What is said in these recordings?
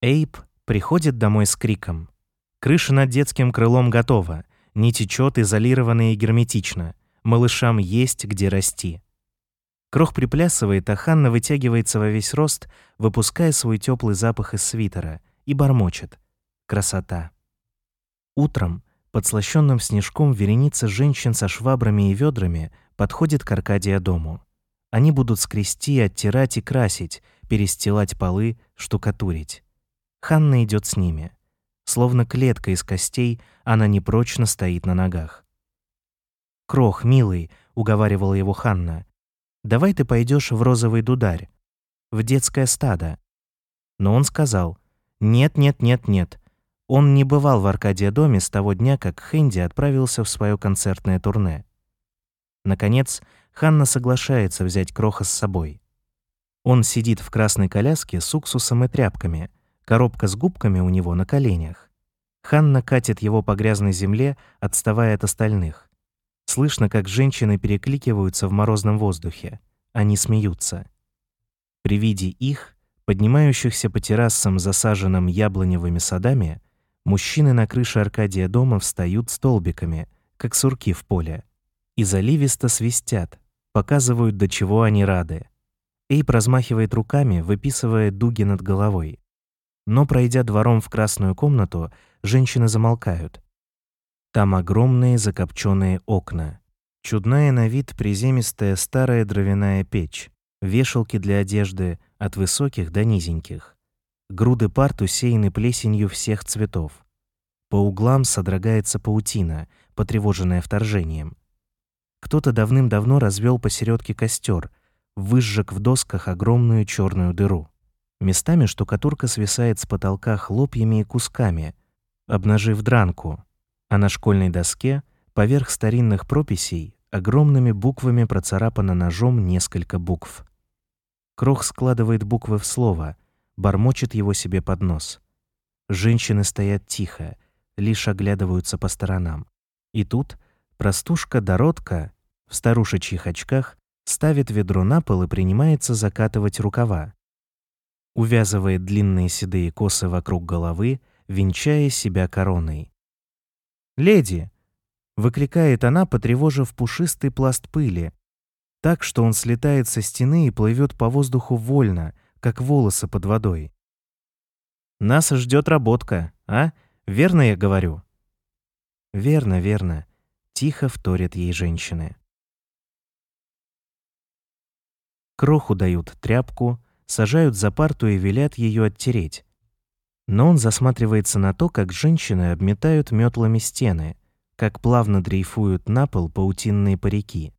Эйп приходит домой с криком. Крыша над детским крылом готова, не течет, изолирована и герметично. Малышам есть где расти. Крох приплясывает, а Ханна вытягивается во весь рост, выпуская свой теплый запах из свитера, и бормочет. Красота. Утром, подслащенным снежком, вереница женщин со швабрами и ведрами подходит к Аркадия дому. Они будут скрести, оттирать и красить, перестилать полы, штукатурить. Ханна идет с ними. Словно клетка из костей, она непрочно стоит на ногах. «Крох, милый», — уговаривала его Ханна, — «давай ты пойдешь в розовый дударь, в детское стадо». Но он сказал, «Нет, нет, нет, нет». Он не бывал в Аркадия доме с того дня, как Хэнди отправился в свое концертное турне. Наконец, Ханна соглашается взять Кроха с собой. Он сидит в красной коляске с уксусом и тряпками, коробка с губками у него на коленях. Ханна катит его по грязной земле, отставая от остальных. Слышно, как женщины перекликиваются в морозном воздухе. Они смеются. При виде их, поднимающихся по террасам, засаженным яблоневыми садами, мужчины на крыше Аркадия дома встают столбиками, как сурки в поле, и заливисто свистят, показывают, до чего они рады. Эйп размахивает руками, выписывая дуги над головой. Но, пройдя двором в красную комнату, женщины замолкают. Там огромные закопченные окна. Чудная на вид приземистая старая дровяная печь, вешалки для одежды от высоких до низеньких. Груды парт усеяны плесенью всех цветов. По углам содрогается паутина, потревоженная вторжением. Кто-то давным-давно развел посередке костер, выжег в досках огромную черную дыру. Местами штукатурка свисает с потолка хлопьями и кусками, обнажив дранку, а на школьной доске, поверх старинных прописей, огромными буквами процарапано ножом несколько букв. Крох складывает буквы в слово, бормочет его себе под нос. Женщины стоят тихо, лишь оглядываются по сторонам. И тут простушка Доротка в старушечьих очках ставит ведро на пол и принимается закатывать рукава. Увязывает длинные седые косы вокруг головы, венчая себя короной. «Леди!» — выкликает она, потревожив пушистый пласт пыли, так, что он слетает со стены и плывет по воздуху вольно, как волосы под водой. «Нас ждет работка, а? Верно я говорю?» «Верно, верно», — тихо вторят ей женщины. Кроху дают тряпку, сажают за парту и велят ее оттереть, но он засматривается на то, как женщины обметают метлами стены, как плавно дрейфуют на пол паутинные парики.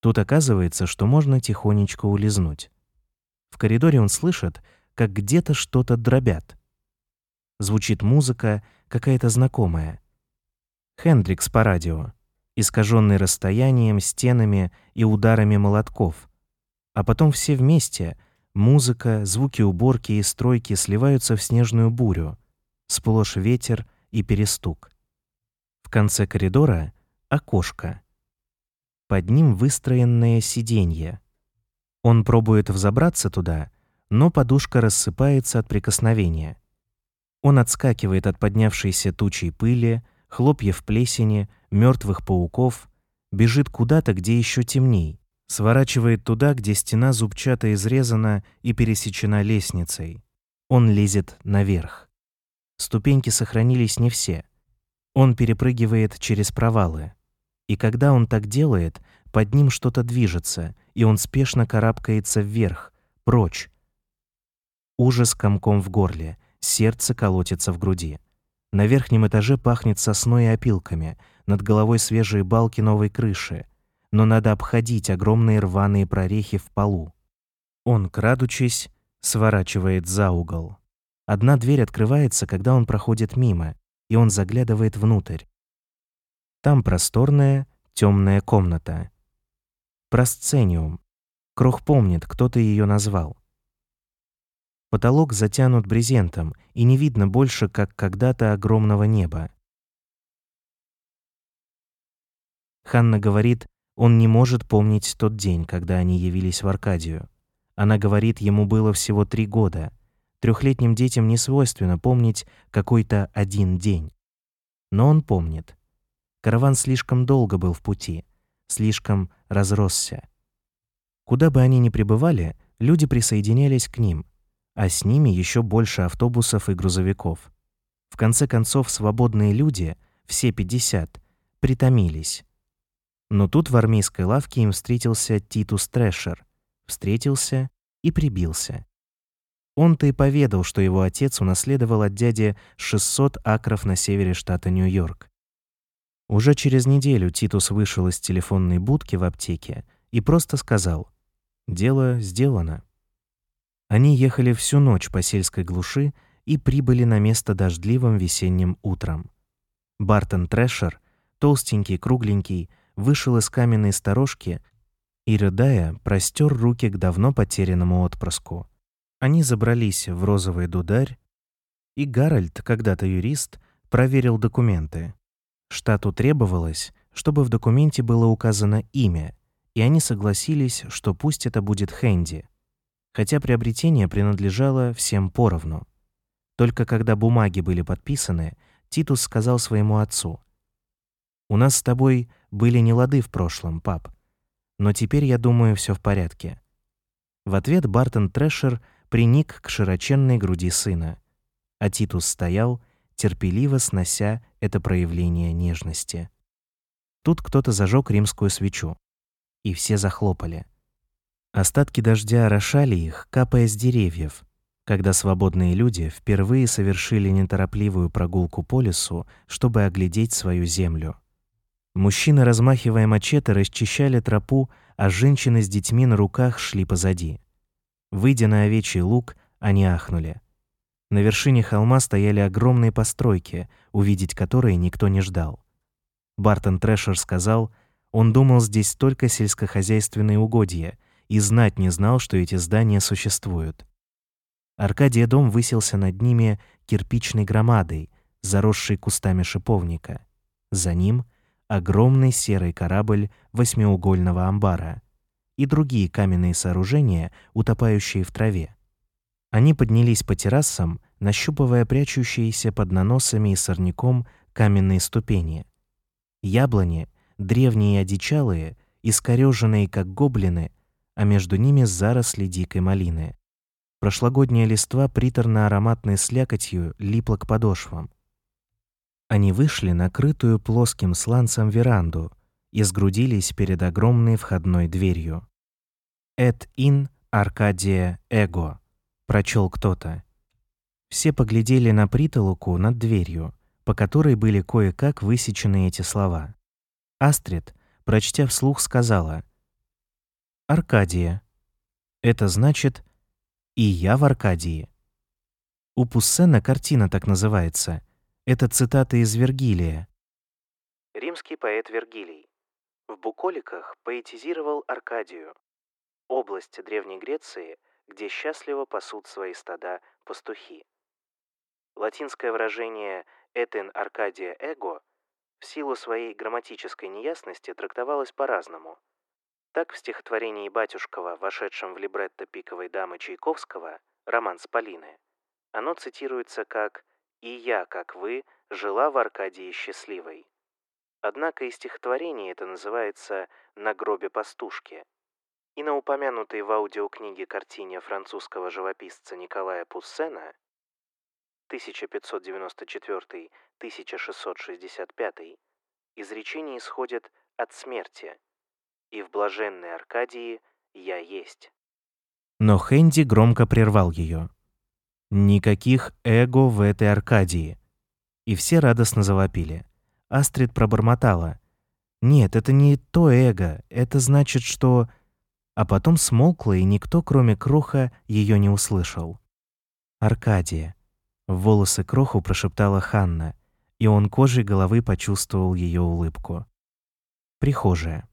Тут оказывается, что можно тихонечко улизнуть. В коридоре он слышит, как где-то что-то дробят. Звучит музыка, какая-то знакомая. Хендрикс по радио, искаженный расстоянием, стенами и ударами молотков. А потом все вместе — Музыка, звуки уборки и стройки сливаются в снежную бурю, сплошь ветер и перестук. В конце коридора — окошко. Под ним выстроенное сиденье. Он пробует взобраться туда, но подушка рассыпается от прикосновения. Он отскакивает от поднявшейся тучей пыли, хлопьев плесени, мертвых пауков, бежит куда-то, где еще темней, Сворачивает туда, где стена зубчато изрезана и пересечена лестницей. Он лезет наверх. Ступеньки сохранились не все. Он перепрыгивает через провалы. И когда он так делает, под ним что-то движется, и он спешно карабкается вверх, прочь. Ужас комком в горле, сердце колотится в груди. На верхнем этаже пахнет сосной и опилками, над головой свежие балки новой крыши — но надо обходить огромные рваные прорехи в полу. Он, крадучись, сворачивает за угол. Одна дверь открывается, когда он проходит мимо, и он заглядывает внутрь. Там просторная, темная комната. Просцениум. Крох помнит, кто-то ее назвал. Потолок затянут брезентом, и не видно больше, как когда-то огромного неба. Ханна говорит, он не может помнить тот день, когда они явились в Аркадию. Она говорит, ему было всего три года. Трехлетним детям не свойственно помнить какой-то один день. Но он помнит. Караван слишком долго был в пути, слишком разросся. Куда бы они ни пребывали, люди присоединялись к ним, а с ними еще больше автобусов и грузовиков. В конце концов, свободные люди, все 50, притомились. Но тут в армейской лавке им встретился Титус Трэшер. Встретился и прибился. Он-то и поведал, что его отец унаследовал от дяди 600 акров на севере штата Нью-Йорк. Уже через неделю Титус вышел из телефонной будки в аптеке и просто сказал «Дело сделано». Они ехали всю ночь по сельской глуши и прибыли на место дождливым весенним утром. Бартон Трэшер, толстенький, кругленький, вышел из каменной сторожки и, рыдая, простер руки к давно потерянному отпрыску. Они забрались в розовый дударь, и Гарольд, когда-то юрист, проверил документы. Штату требовалось, чтобы в документе было указано имя, и они согласились, что пусть это будет Хэнди, хотя приобретение принадлежало всем поровну. Только когда бумаги были подписаны, Титус сказал своему отцу, «У нас с тобой были нелады в прошлом, пап, но теперь, я думаю, все в порядке». В ответ Бартон Трэшер приник к широченной груди сына, а Титус стоял, терпеливо снося это проявление нежности. Тут кто-то зажег римскую свечу, и все захлопали. Остатки дождя орошали их, капая с деревьев, когда свободные люди впервые совершили неторопливую прогулку по лесу, чтобы оглядеть свою землю. Мужчины, размахивая мачете, расчищали тропу, а женщины с детьми на руках шли позади. Выйдя на овечий луг, они ахнули. На вершине холма стояли огромные постройки, увидеть которые никто не ждал. Бартон Трэшер сказал, он думал здесь только сельскохозяйственные угодья и знать не знал, что эти здания существуют. Аркадия дом высился над ними кирпичной громадой, заросшей кустами шиповника. За ним огромный серый корабль восьмиугольного амбара и другие каменные сооружения, утопающие в траве. Они поднялись по террасам, нащупывая прячущиеся под наносами и сорняком каменные ступени. Яблони, древние и одичалые, искорёженные как гоблины, а между ними заросли дикой малины. Прошлогодняя листва приторно-ароматной слякотью липла к подошвам. Они вышли на крытую плоским сланцем веранду и сгрудились перед огромной входной дверью. «Эт ин Аркадия Эго», — прочел кто-то. Все поглядели на притолоку над дверью, по которой были кое-как высечены эти слова. Астрид, прочтя вслух, сказала «Аркадия». Это значит «и я в Аркадии». У Пуссена картина так называется — это цитата из Вергилия. Римский поэт Вергилий. В буколиках поэтизировал Аркадию, область Древней Греции, где счастливо пасут свои стада пастухи. Латинское выражение «этен Аркадия эго» в силу своей грамматической неясности трактовалось по-разному. Так в стихотворении Батюшкова, вошедшем в либретто «Пиковой дамы» Чайковского, роман с Полины, оно цитируется как и я, как вы, жила в Аркадии счастливой. Однако и стихотворение это называется «На гробе пастушки». И на упомянутой в аудиокниге картине французского живописца Николая Пуссена 1594-1665 изречение исходит от смерти, и в блаженной Аркадии я есть. Но Хэнди громко прервал ее. Никаких эго в этой Аркадии. И все радостно завопили. Астрид пробормотала. «Нет, это не то эго. Это значит, что...» А потом смолкла, и никто, кроме Кроха, ее не услышал. «Аркадия». В волосы Кроху прошептала Ханна, и он кожей головы почувствовал ее улыбку. Прихожая.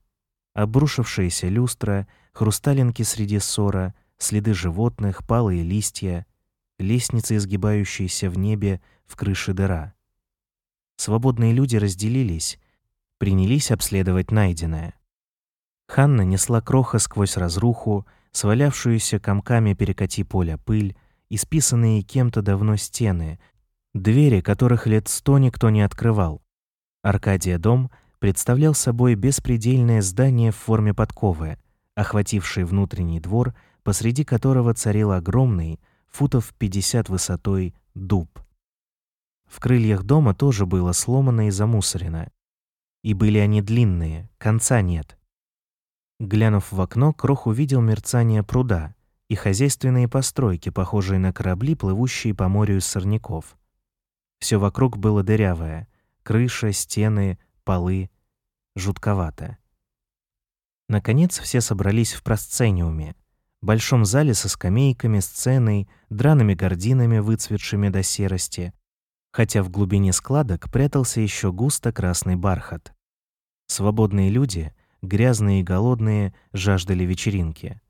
Обрушившаяся люстра, хрусталинки среди ссора, следы животных, палые листья — лестница, изгибающаяся в небе, в крыше дыра. Свободные люди разделились, принялись обследовать найденное. Ханна несла кроха сквозь разруху, свалявшуюся комками перекати поля пыль исписанные кем-то давно стены, двери которых лет сто никто не открывал. Аркадия дом представлял собой беспредельное здание в форме подковы, охватившее внутренний двор, посреди которого царил огромный, футов 50 высотой, дуб. В крыльях дома тоже было сломано и замусорено. И были они длинные, конца нет. Глянув в окно, Крох увидел мерцание пруда и хозяйственные постройки, похожие на корабли, плывущие по морю из сорняков. Все вокруг было дырявое — крыша, стены, полы. Жутковато. Наконец все собрались в просцениуме, большом зале со скамейками, сценой, драными гардинами, выцветшими до серости, хотя в глубине складок прятался еще густо красный бархат. Свободные люди, грязные и голодные, жаждали вечеринки.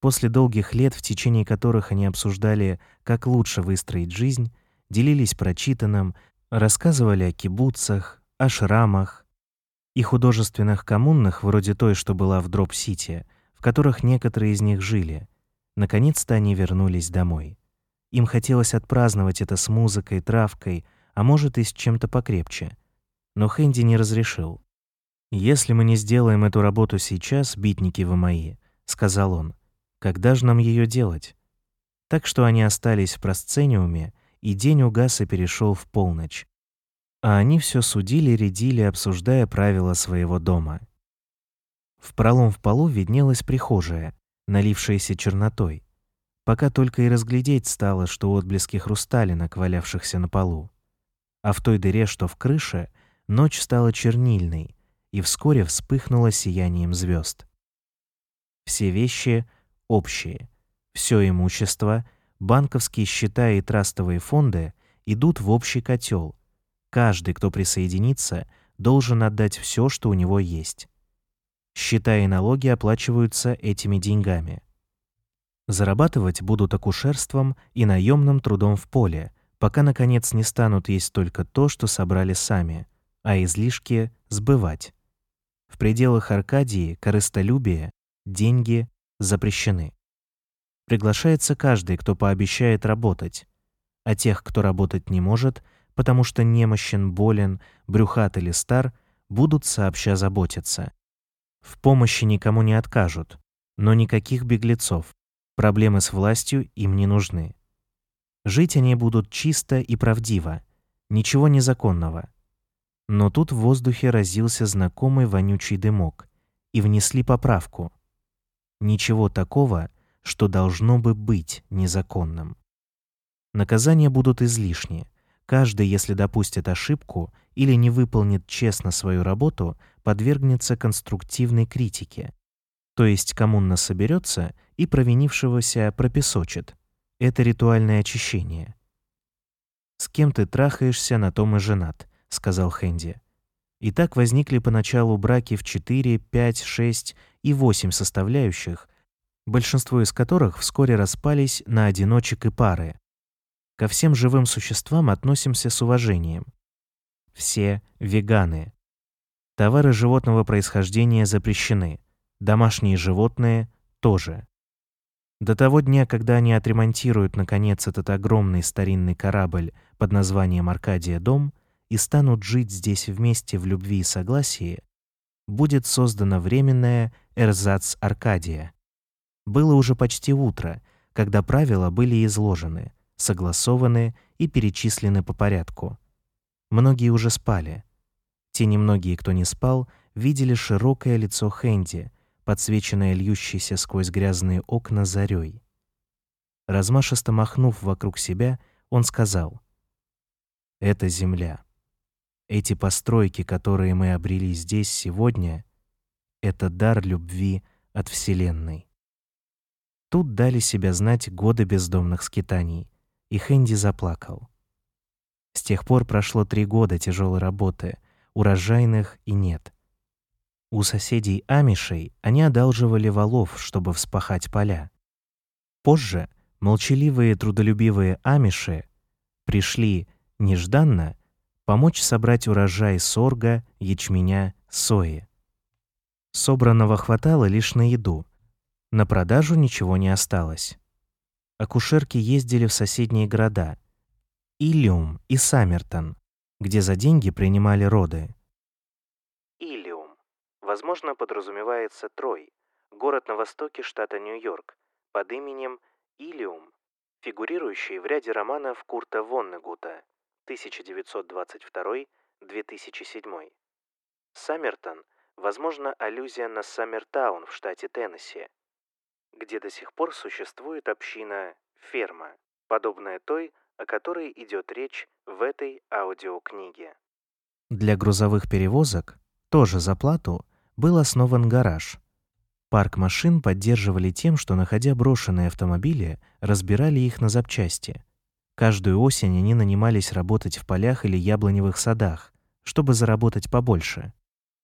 После долгих лет, в течение которых они обсуждали, как лучше выстроить жизнь, делились прочитанным, рассказывали о кибуцах, о шрамах и художественных коммунах, вроде той, что была в Дроп-Сити, которых некоторые из них жили. Наконец-то они вернулись домой. Им хотелось отпраздновать это с музыкой, травкой, а может и с чем-то покрепче. Но Хэнди не разрешил. «Если мы не сделаем эту работу сейчас, битники вы мои», — сказал он, — «когда же нам ее делать?» Так что они остались в просцениуме, и день угас и перешел в полночь. А они все судили, рядили, обсуждая правила своего дома. В пролом в полу виднелась прихожая, налившаяся чернотой пока только и разглядеть стало, что отблески хрусталинок, валявшихся на полу. А в той дыре, что в крыше, ночь стала чернильной и вскоре вспыхнула сиянием звезд. Все вещи общие, все имущество, банковские счета и трастовые фонды идут в общий котел. Каждый, кто присоединится, должен отдать все, что у него есть. Счета и налоги оплачиваются этими деньгами. Зарабатывать будут акушерством и наемным трудом в поле, пока, наконец, не станут есть только то, что собрали сами, а излишки сбывать. В пределах Аркадии корыстолюбие, деньги запрещены. Приглашается каждый, кто пообещает работать, а тех, кто работать не может, потому что немощен, болен, брюхат или стар, будут сообща заботиться. В помощи никому не откажут, но никаких беглецов, Проблемы с властью им не нужны. Жить они будут чисто и правдиво, ничего незаконного. Но тут в воздухе разился знакомый вонючий дымок, и внесли поправку. Ничего такого, что должно бы быть незаконным. Наказания будут излишни. Каждый, если допустит ошибку или не выполнит честно свою работу, подвергнется конструктивной критике. То есть коммуна соберется и провинившегося пропесочит. Это ритуальное очищение. «С кем ты трахаешься, на том и женат», — сказал Хэнди. И так возникли поначалу браки в 4, 5, 6 и 8 составляющих, большинство из которых вскоре распались на одиночек и пары. Ко всем живым существам относимся с уважением. Все веганы. Товары животного происхождения запрещены. Домашние животные тоже. До того дня, когда они отремонтируют, наконец, этот огромный старинный корабль под названием «Аркадия дом» и станут жить здесь вместе в любви и согласии, будет создана временная Эрзац Аркадия. Было уже почти утро, когда правила были изложены, согласованы и перечислены по порядку. Многие уже спали. Те немногие, кто не спал, видели широкое лицо Хэнди, подсвеченная льющейся сквозь грязные окна зарей. Размашисто махнув вокруг себя, он сказал, «Это земля. Эти постройки, которые мы обрели здесь сегодня, это дар любви от Вселенной». Тут дали себя знать годы бездомных скитаний, и Хэнди заплакал. С тех пор прошло три года тяжелой работы, урожайных и нет. У соседей амишей они одалживали валов, чтобы вспахать поля. Позже молчаливые трудолюбивые амиши пришли нежданно помочь собрать урожай сорга, ячменя, сои. Собранного хватало лишь на еду, на продажу ничего не осталось. Акушерки ездили в соседние города – Иллиум и Саммертон, где за деньги принимали роды. Иллиум. Возможно, подразумевается Трой, город на востоке штата Нью-Йорк, под именем Иллиум, фигурирующий в ряде романов Курта Воннегута 1922-2007. Саммертон, возможно, аллюзия на Саммертаун в штате Теннесси, где до сих пор существует община «Ферма», подобная той, о которой идет речь в этой аудиокниге. Для грузовых перевозок, тоже за плату, был основан гараж. Парк машин поддерживали тем, что, находя брошенные автомобили, разбирали их на запчасти. Каждую осень они нанимались работать в полях или яблоневых садах, чтобы заработать побольше.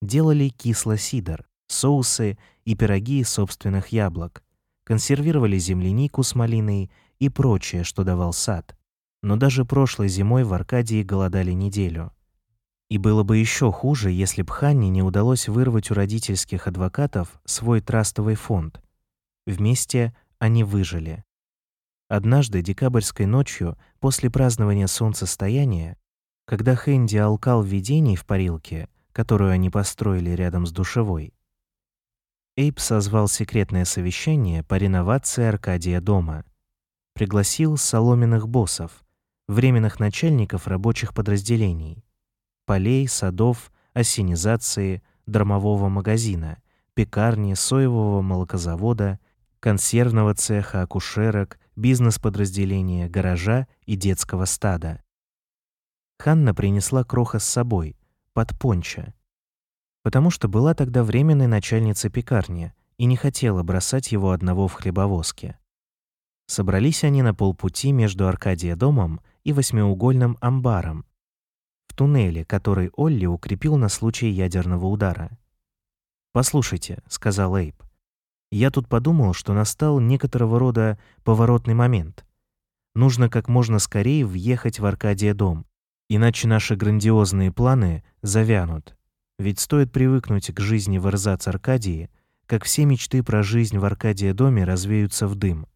Делали кисло-сидр, соусы и пироги из собственных яблок, консервировали землянику с малиной и прочее, что давал сад. Но даже прошлой зимой в Аркадии голодали неделю. И было бы еще хуже, если б Ханне не удалось вырвать у родительских адвокатов свой трастовый фонд. Вместе они выжили. Однажды декабрьской ночью, после празднования солнцестояния, когда Хэнди алкал видений в парилке, которую они построили рядом с душевой, Эйп созвал секретное совещание по реновации Аркадия дома. Пригласил соломенных боссов, временных начальников рабочих подразделений, полей, садов, осенизации, драмового магазина, пекарни, соевого молокозавода, консервного цеха, акушерок, бизнес-подразделения, гаража и детского стада. Ханна принесла кроха с собой, под понча, потому что была тогда временной начальницей пекарни и не хотела бросать его одного в хлебовозке. Собрались они на полпути между Аркадия домом и восьмиугольным амбаром, в туннеле, который Олли укрепил на случай ядерного удара. «Послушайте», — сказал Эйп, — «я тут подумал, что настал некоторого рода поворотный момент. Нужно как можно скорее въехать в Аркадия дом, иначе наши грандиозные планы завянут. Ведь стоит привыкнуть к жизни в Эрзац-Аркадии, как все мечты про жизнь в Аркадия-доме развеются в дым.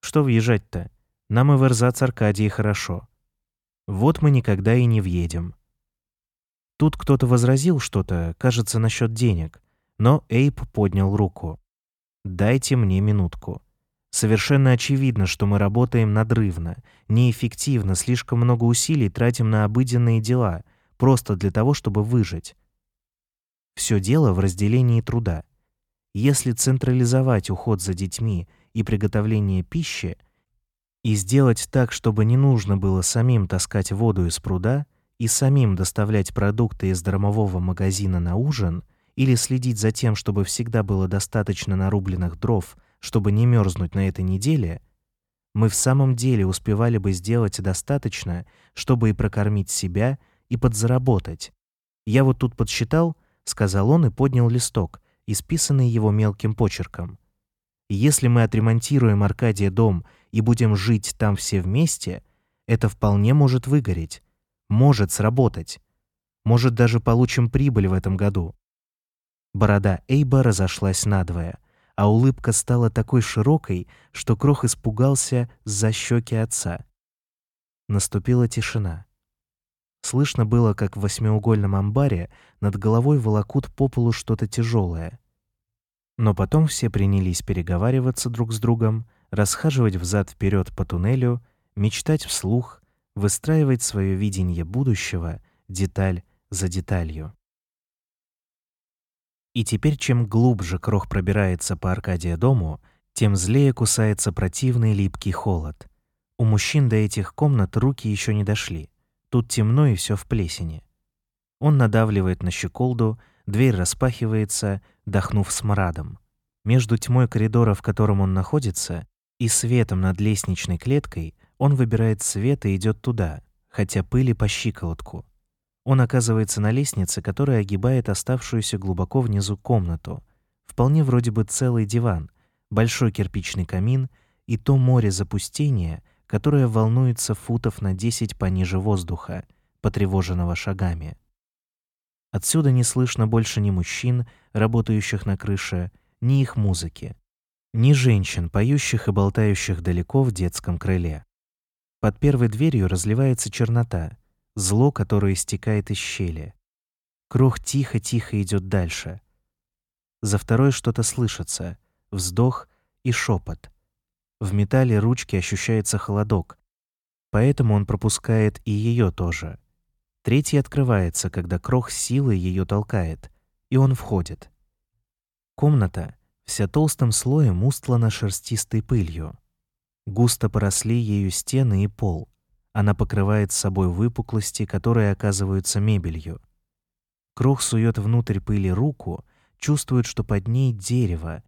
Что въезжать-то? Нам и в Эрзац-Аркадии хорошо. Вот мы никогда и не въедем. Тут кто-то возразил что-то, кажется, насчет денег, но Эйп поднял руку. «Дайте мне минутку. Совершенно очевидно, что мы работаем надрывно, неэффективно, слишком много усилий тратим на обыденные дела, просто для того, чтобы выжить. Все дело в разделении труда. Если централизовать уход за детьми и приготовление пищи и сделать так, чтобы не нужно было самим таскать воду из пруда и самим доставлять продукты из дромового магазина на ужин или следить за тем, чтобы всегда было достаточно нарубленных дров, чтобы не мерзнуть на этой неделе, мы в самом деле успевали бы сделать достаточно, чтобы и прокормить себя, и подзаработать. Я вот тут подсчитал — сказал он и поднял листок, исписанный его мелким почерком. Если мы отремонтируем Аркадия дом и будем жить там все вместе, это вполне может выгореть, может сработать. Может, даже получим прибыль в этом году. Борода Эйба разошлась надвое, а улыбка стала такой широкой, что Крох испугался за щеки отца. Наступила тишина. Слышно было, как в восьмиугольном амбаре над головой волокут по полу что-то тяжелое. Но потом все принялись переговариваться друг с другом, расхаживать взад-вперед по туннелю, мечтать вслух, выстраивать свое видение будущего деталь за деталью. И теперь чем глубже крох пробирается по Аркадия дому, тем злее кусается противный липкий холод. У мужчин до этих комнат руки еще не дошли. Тут темно и все в плесени. Он надавливает на щеколду, дверь распахивается, дохнув смрадом. Между тьмой коридора, в котором он находится, и светом над лестничной клеткой он выбирает свет и идет туда, хотя пыли по щиколотку. Он оказывается на лестнице, которая огибает оставшуюся глубоко внизу комнату. Вполне вроде бы целый диван, большой кирпичный камин и то море запустения, которая волнуется футов на 10 пониже воздуха, потревоженного шагами. Отсюда не слышно больше ни мужчин, работающих на крыше, ни их музыки. ни женщин, поющих и болтающих далеко в детском крыле. Под первой дверью разливается чернота, зло, которое истекает из щели. Крох тихо-тихо идет дальше. За второй что-то слышится, вздох и шепот. В металле ручки ощущается холодок, поэтому он пропускает и ее тоже. Третий открывается, когда Крох силой ее толкает, и он входит. Комната вся толстым слоем устлана шерстистой пылью. Густо поросли ею стены и пол. Она покрывает собой выпуклости, которые оказываются мебелью. Крох сует внутрь пыли руку, чувствует, что под ней дерево.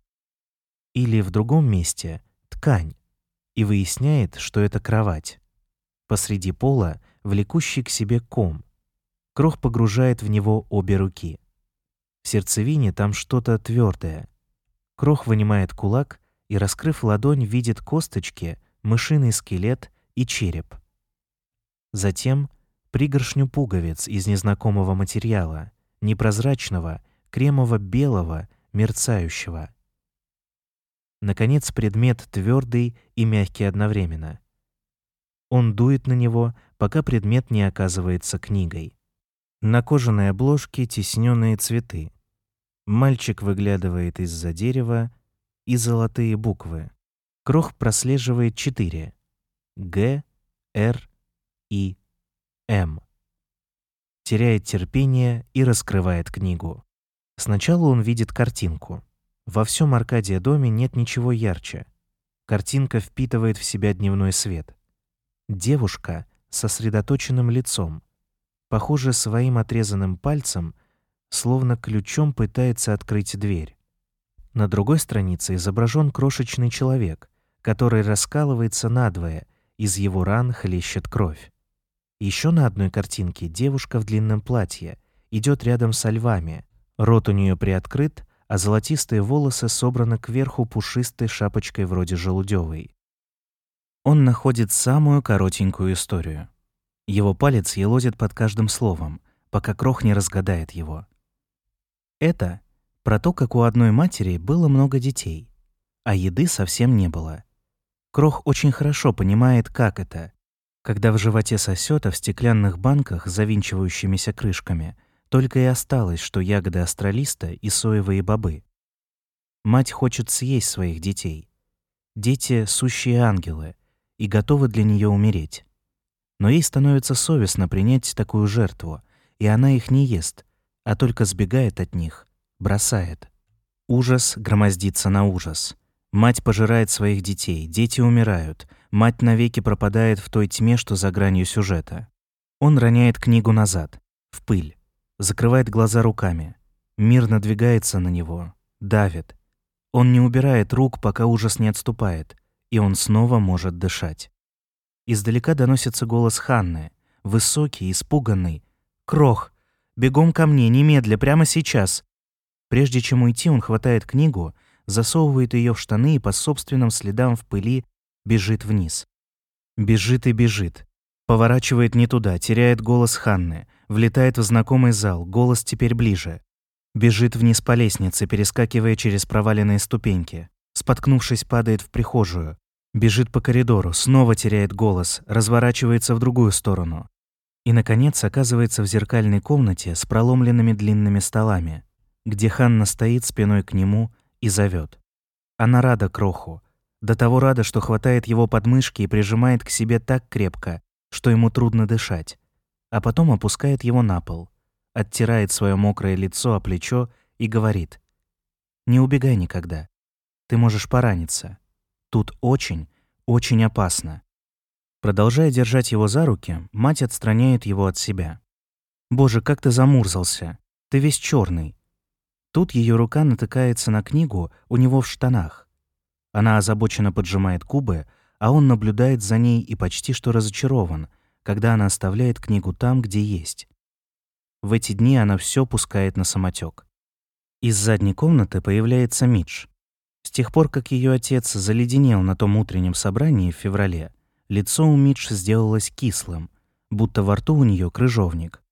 Или в другом месте — ткань. И выясняет, что это кровать. Посреди пола влекущий к себе ком. Крох погружает в него обе руки. В сердцевине там что-то твердое. Крох вынимает кулак и, раскрыв ладонь, видит косточки, мышиный скелет и череп. Затем пригоршню пуговиц из незнакомого материала, непрозрачного, кремово-белого, мерцающего. Наконец, предмет твердый и мягкий одновременно. Он дует на него, пока предмет не оказывается книгой. На кожаной обложке тесненные цветы. Мальчик выглядывает из-за дерева и золотые буквы. Крох прослеживает четыре. Г, Р, И, М. Теряет терпение и раскрывает книгу. Сначала он видит картинку. Во всем Аркадия доме нет ничего ярче. Картинка впитывает в себя дневной свет. Девушка с сосредоточенным лицом, похоже, своим отрезанным пальцем словно ключом пытается открыть дверь. На другой странице изображен крошечный человек, который раскалывается надвое, из его ран хлещет кровь. Еще на одной картинке девушка в длинном платье идет рядом со львами. Рот у нее приоткрыт, а золотистые волосы собраны кверху пушистой шапочкой вроде желудевой. Он находит самую коротенькую историю. Его палец елозит под каждым словом, пока Крох не разгадает его. Это про то, как у одной матери было много детей, а еды совсем не было. Крох очень хорошо понимает, как это, когда в животе сосёт, а в стеклянных банках с завинчивающимися крышками только и осталось, что ягоды астролиста и соевые бобы. Мать хочет съесть своих детей. Дети — сущие ангелы и готовы для нее умереть. Но ей становится совестно принять такую жертву, и она их не ест, а только сбегает от них, бросает. Ужас громоздится на ужас. Мать пожирает своих детей, дети умирают, мать навеки пропадает в той тьме, что за гранью сюжета. Он роняет книгу назад, в пыль, закрывает глаза руками. Мир надвигается на него, давит. Он не убирает рук, пока ужас не отступает, и он снова может дышать. Издалека доносится голос Ханны, высокий, испуганный. «Крох! Бегом ко мне, немедля, прямо сейчас!» Прежде чем уйти, он хватает книгу, засовывает ее в штаны и по собственным следам в пыли бежит вниз. Бежит и бежит. Поворачивает не туда, теряет голос Ханны, влетает в знакомый зал, голос теперь ближе. Бежит вниз по лестнице, перескакивая через проваленные ступеньки. Споткнувшись, падает в прихожую. Бежит по коридору, снова теряет голос, разворачивается в другую сторону. И, наконец, оказывается в зеркальной комнате с проломленными длинными столами, где Ханна стоит спиной к нему и зовет. Она рада Кроху, до того рада, что хватает его подмышки и прижимает к себе так крепко, что ему трудно дышать, а потом опускает его на пол, оттирает свое мокрое лицо о плечо и говорит «Не убегай никогда, ты можешь пораниться. Тут очень, очень опасно. Продолжая держать его за руки, мать отстраняет его от себя. «Боже, как ты замурзался! Ты весь черный. Тут ее рука натыкается на книгу у него в штанах. Она озабоченно поджимает кубы, а он наблюдает за ней и почти что разочарован, когда она оставляет книгу там, где есть. В эти дни она все пускает на самотек. Из задней комнаты появляется Мидж. С тех пор, как ее отец заледенел на том утреннем собрании в феврале, Лицо у Мидж сделалось кислым, будто во рту у нее крыжовник.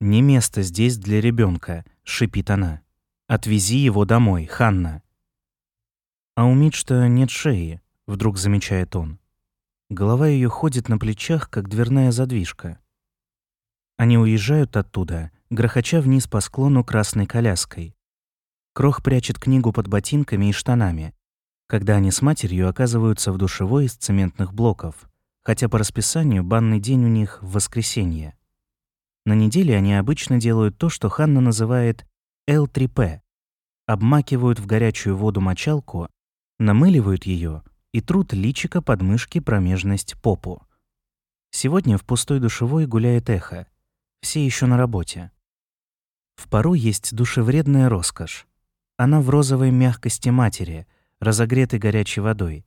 «Не место здесь для ребенка, шипит она. «Отвези его домой, Ханна». А у Мичта нет шеи, вдруг замечает он. Голова ее ходит на плечах, как дверная задвижка. Они уезжают оттуда, грохоча вниз по склону красной коляской. Крох прячет книгу под ботинками и штанами, когда они с матерью оказываются в душевой из цементных блоков, хотя по расписанию банный день у них в воскресенье. На неделе они обычно делают то, что Ханна называет L3P. Обмакивают в горячую воду мочалку, намыливают ее и трут личико, подмышки, промежность, попу. Сегодня в пустой душевой гуляет эхо. Все еще на работе. В пару есть душевредная роскошь. Она в розовой мягкости матери, разогретой горячей водой,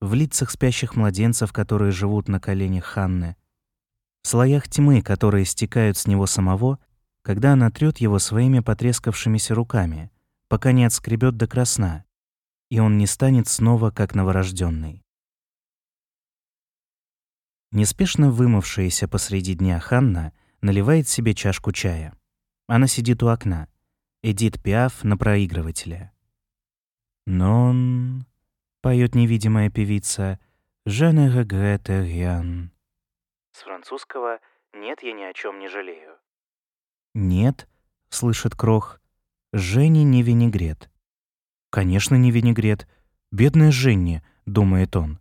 в лицах спящих младенцев, которые живут на коленях Ханны, в слоях тьмы, которые стекают с него самого, когда она трёт его своими потрескавшимися руками, пока не отскребет до красна, и он не станет снова как новорожденный. Неспешно вымывшаяся посреди дня Ханна наливает себе чашку чая. Она сидит у окна. Эдит Пиаф на проигрывателе. «Нон», — поет невидимая певица, «Je ne regrette rien». С французского «нет, я ни о чем не жалею». «Нет», — слышит Крох, — «Женя не винегрет». «Конечно, не винегрет. Бедная Женя», — думает он.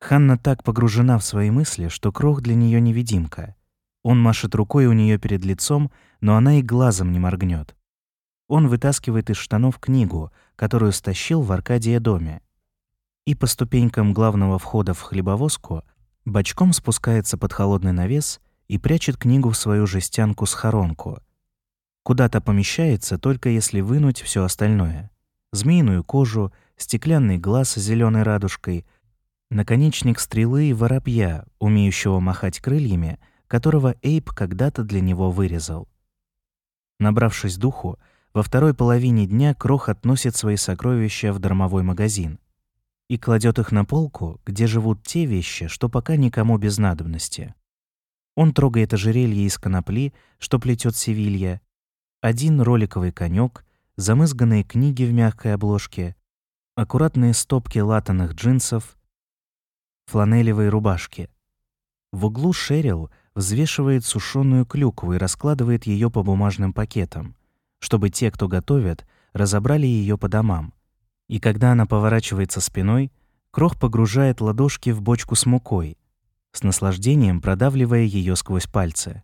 Ханна так погружена в свои мысли, что Крох для нее невидимка. Он машет рукой у нее перед лицом, но она и глазом не моргнет. Он вытаскивает из штанов книгу, которую стащил в Аркадия доме. И по ступенькам главного входа в хлебовозку бочком спускается под холодный навес и прячет книгу в свою жестянку-схоронку. Куда-то помещается, только если вынуть все остальное. Змеиную кожу, стеклянный глаз с зеленой радужкой, наконечник стрелы и воробья, умеющего махать крыльями, которого Эйп когда-то для него вырезал. Набравшись духу, во второй половине дня Крох относит свои сокровища в дармовой магазин и кладет их на полку, где живут те вещи, что пока никому без надобности. Он трогает ожерелье из конопли, что плетет Севилья, один роликовый конек, замызганные книги в мягкой обложке, аккуратные стопки латаных джинсов, фланелевые рубашки. В углу Шерил взвешивает сушеную клюкву и раскладывает ее по бумажным пакетам, чтобы те, кто готовят, разобрали ее по домам. И когда она поворачивается спиной, Крох погружает ладошки в бочку с мукой, с наслаждением продавливая ее сквозь пальцы.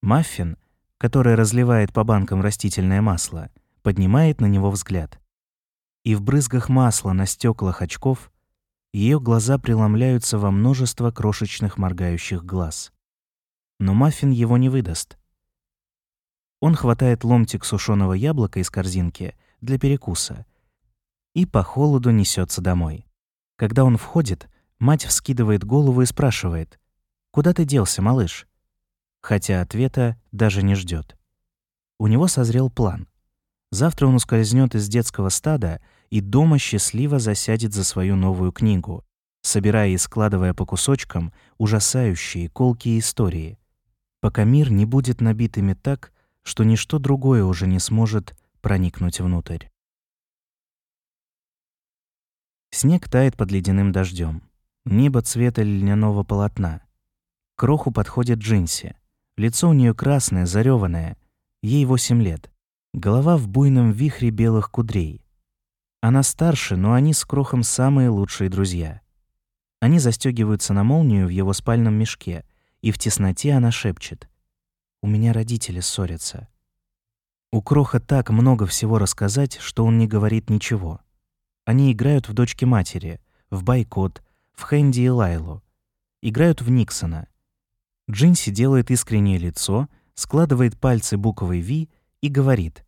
Маффин, который разливает по банкам растительное масло, поднимает на него взгляд. И в брызгах масла на стеклах очков ее глаза преломляются во множество крошечных моргающих глаз но маффин его не выдаст. Он хватает ломтик сушеного яблока из корзинки для перекуса и по холоду несется домой. Когда он входит, мать вскидывает голову и спрашивает, «Куда ты делся, малыш?» Хотя ответа даже не ждет. У него созрел план. Завтра он ускользнет из детского стада и дома счастливо засядет за свою новую книгу, собирая и складывая по кусочкам ужасающие, колкие истории, пока мир не будет набит ими так, что ничто другое уже не сможет проникнуть внутрь. Снег тает под ледяным дождем. Небо цвета льняного полотна. Кроху подходит Джинси. Лицо у нее красное, зареванное. Ей восемь лет. Голова в буйном вихре белых кудрей. Она старше, но они с Крохом самые лучшие друзья. Они застегиваются на молнию в его спальном мешке, и в тесноте она шепчет. «У меня родители ссорятся». У Кроха так много всего рассказать, что он не говорит ничего. Они играют в дочки матери, в Байкот, в Хэнди и Лайлу. Играют в Никсона. Джинси делает искреннее лицо, складывает пальцы буквой «Ви» и говорит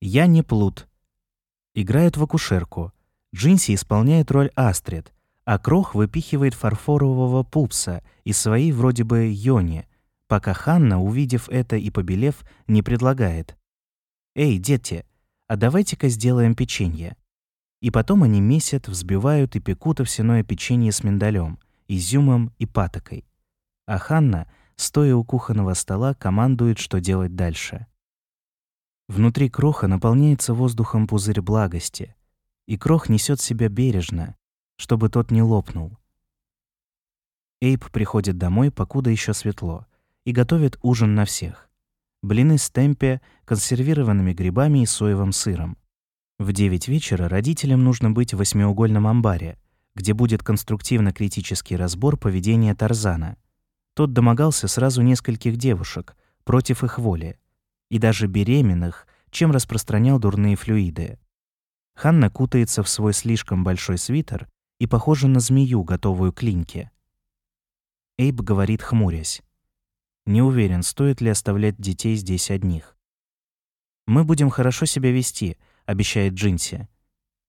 «Я не плут». Играют в акушерку. Джинси исполняет роль Астрид, а Крох выпихивает фарфорового пупса из своей вроде бы Йони, пока Ханна, увидев это и побелев, не предлагает. «Эй, дети, а давайте-ка сделаем печенье». И потом они месят, взбивают и пекут овсяное печенье с миндалем, изюмом и патокой. А Ханна, стоя у кухонного стола, командует, что делать дальше. Внутри кроха наполняется воздухом пузырь благости. и Крох несет себя бережно, чтобы тот не лопнул. Эйп приходит домой, покуда еще светло, и готовит ужин на всех. Блины с темпе, консервированными грибами и соевым сыром. В 9 вечера родителям нужно быть в восьмиугольном амбаре, где будет конструктивно-критический разбор поведения Тарзана. Тот домогался сразу нескольких девушек против их воли, и даже беременных, чем распространял дурные флюиды. Ханна кутается в свой слишком большой свитер и похожа на змею, готовую к линьке. Эйб говорит, хмурясь. Не уверен, стоит ли оставлять детей здесь одних. «Мы будем хорошо себя вести», — обещает Джинси.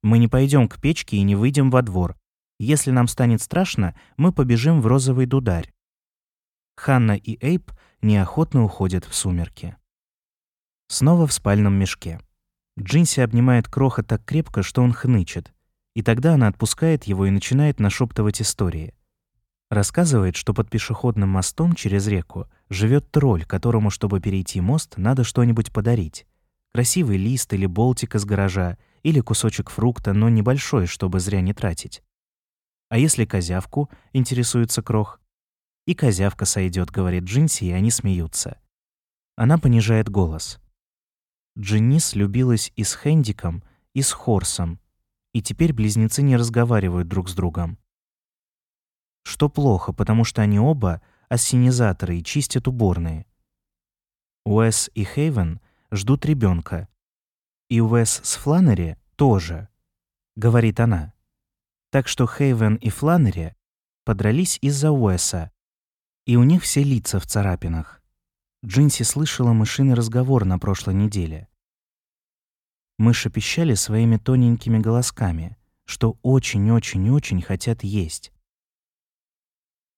«Мы не пойдем к печке и не выйдем во двор. Если нам станет страшно, мы побежим в розовый дударь». Ханна и Эйб неохотно уходят в сумерки. Снова в спальном мешке. Джинси обнимает Кроха так крепко, что он хнычет, и тогда она отпускает его и начинает нашептывать истории. Рассказывает, что под пешеходным мостом через реку живет тролль, которому, чтобы перейти мост, надо что-нибудь подарить. Красивый лист или болтик из гаража, или кусочек фрукта, но небольшой, чтобы зря не тратить. А если козявку, интересуется Крох? И козявка сойдет, говорит Джинси, и они смеются. Она понижает голос. Дженнис любилась и с Хэндиком, и с Хорсом, и теперь близнецы не разговаривают друг с другом. Что плохо, потому что они оба ассенизаторы и чистят уборные. Уэс и Хейвен ждут ребенка, и Уэс с Фланнери тоже, говорит она. Так что Хейвен и Фланнери подрались из-за Уэса, и у них все лица в царапинах. Джинси слышала мышиный разговор на прошлой неделе. Мыши пищали своими тоненькими голосками, что очень-очень-очень хотят есть.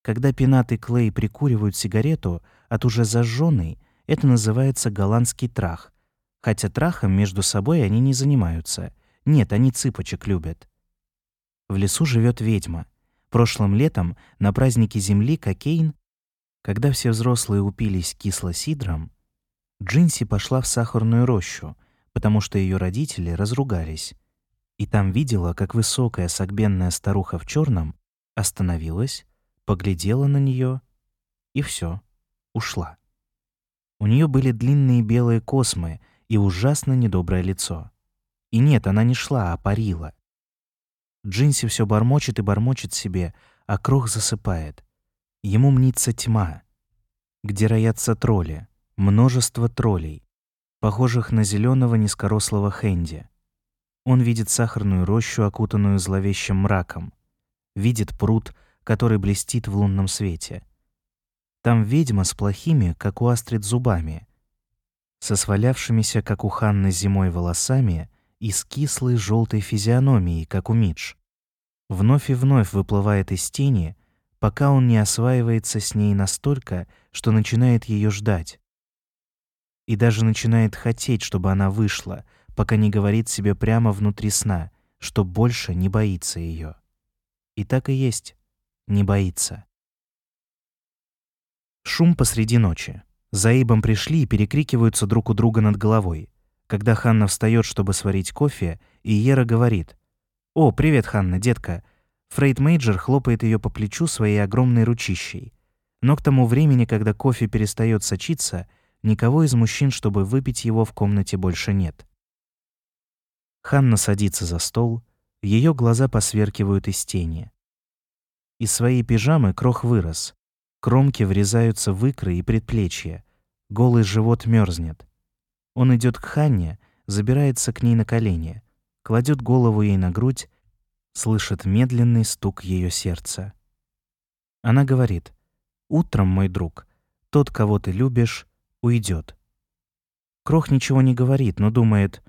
Когда Пинат и Клей прикуривают сигарету от уже зажженной, это называется голландский трах. Хотя трахом между собой они не занимаются. Нет, они цыпочек любят. В лесу живет ведьма. Прошлым летом на празднике Земли Кокейн, когда все взрослые упились кисло-сидром, Джинси пошла в сахарную рощу, потому что ее родители разругались. И там видела, как высокая согбенная старуха в черном остановилась, поглядела на нее и все, ушла. У нее были длинные белые космы и ужасно недоброе лицо. И нет, она не шла, а парила. Джинси все бормочет и бормочет себе, а Крох засыпает. Ему мнится тьма, где роятся тролли, множество троллей, похожих на зеленого низкорослого Хэнди. Он видит сахарную рощу, окутанную зловещим мраком, видит пруд, который блестит в лунном свете. Там ведьма с плохими, как у Астрид, зубами, со свалявшимися, как у Ханны зимой, волосами и с кислой желтой физиономией, как у Мидж. Вновь и вновь выплывает из тени, пока он не осваивается с ней настолько, что начинает ее ждать. И даже начинает хотеть, чтобы она вышла, пока не говорит себе прямо внутри сна, что больше не боится ее. И так и есть не боится. Шум посреди ночи. За Эйбом пришли и перекрикиваются друг у друга над головой. Когда Ханна встает, чтобы сварить кофе, и Ера говорит «О, привет, Ханна, детка!» Фрейд Мейджер хлопает ее по плечу своей огромной ручищей. Но к тому времени, когда кофе перестает сочиться, никого из мужчин, чтобы выпить его, в комнате больше нет. Ханна садится за стол, ее глаза посверкивают из тени. Из своей пижамы крох вырос. Кромки врезаются в икры и предплечья. Голый живот мерзнет. Он идет к Ханне, забирается к ней на колени, кладет голову ей на грудь, слышит медленный стук ее сердца. Она говорит, «Утром, мой друг, тот, кого ты любишь, уйдет. Крох ничего не говорит, но думает,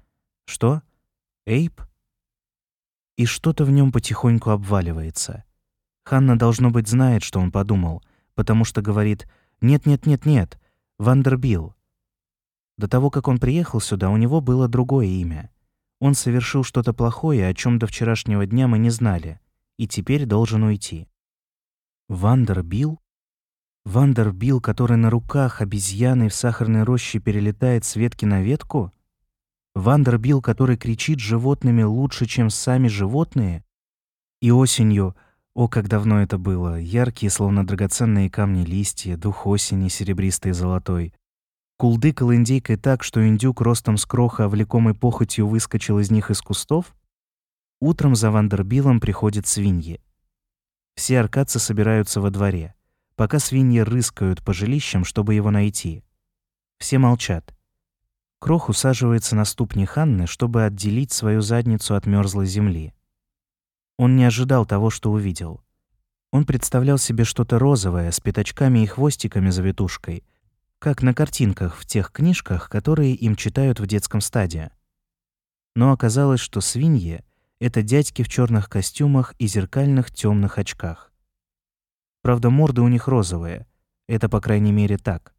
«Что? Эйп?» И что-то в нем потихоньку обваливается. Ханна, должно быть, знает, что он подумал, потому что говорит «нет-нет-нет-нет, Вандербилл». До того, как он приехал сюда, у него было другое имя. Он совершил что-то плохое, о чем до вчерашнего дня мы не знали, и теперь должен уйти. Вандербилл? Вандербилл, который на руках обезьяны в сахарной роще перелетает с ветки на ветку? Вандербилл, который кричит животными лучше, чем сами животные? И осенью, о, как давно это было, яркие, словно драгоценные камни листья, дух осени, серебристый и золотой. Кулдыкал индейкой так, что индюк ростом с кроха, влекомой похотью, выскочил из них из кустов? Утром за Вандербиллом приходят свиньи. Все аркадцы собираются во дворе, пока свиньи рыскают по жилищам, чтобы его найти. Все молчат. Крох усаживается на ступни Ханны, чтобы отделить свою задницу от мерзлой земли. Он не ожидал того, что увидел. Он представлял себе что-то розовое с пятачками и хвостиками за ветушкой, как на картинках в тех книжках, которые им читают в детском стаде. Но оказалось, что свиньи это дядьки в черных костюмах и зеркальных темных очках. Правда, морды у них розовые. Это, по крайней мере, так.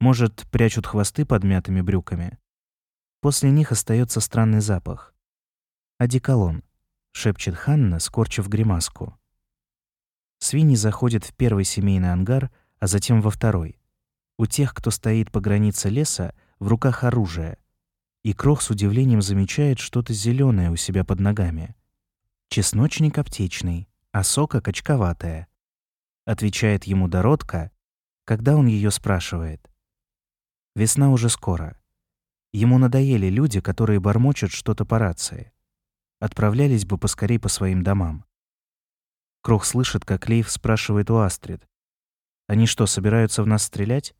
Может, прячут хвосты под мятыми брюками. После них остается странный запах. «Одеколон», — шепчет Ханна, скорчив гримаску. Свиньи заходят в первый семейный ангар, а затем во второй. У тех, кто стоит по границе леса, в руках оружие — и Крох с удивлением замечает что-то зеленое у себя под ногами. «Чесночник аптечный, а сока качковатая», — отвечает ему Дородка, когда он ее спрашивает. Весна уже скоро. Ему надоели люди, которые бормочут что-то по рации. Отправлялись бы поскорей по своим домам. Крох слышит, как Лейв спрашивает у Астрид. «Они что, собираются в нас стрелять?»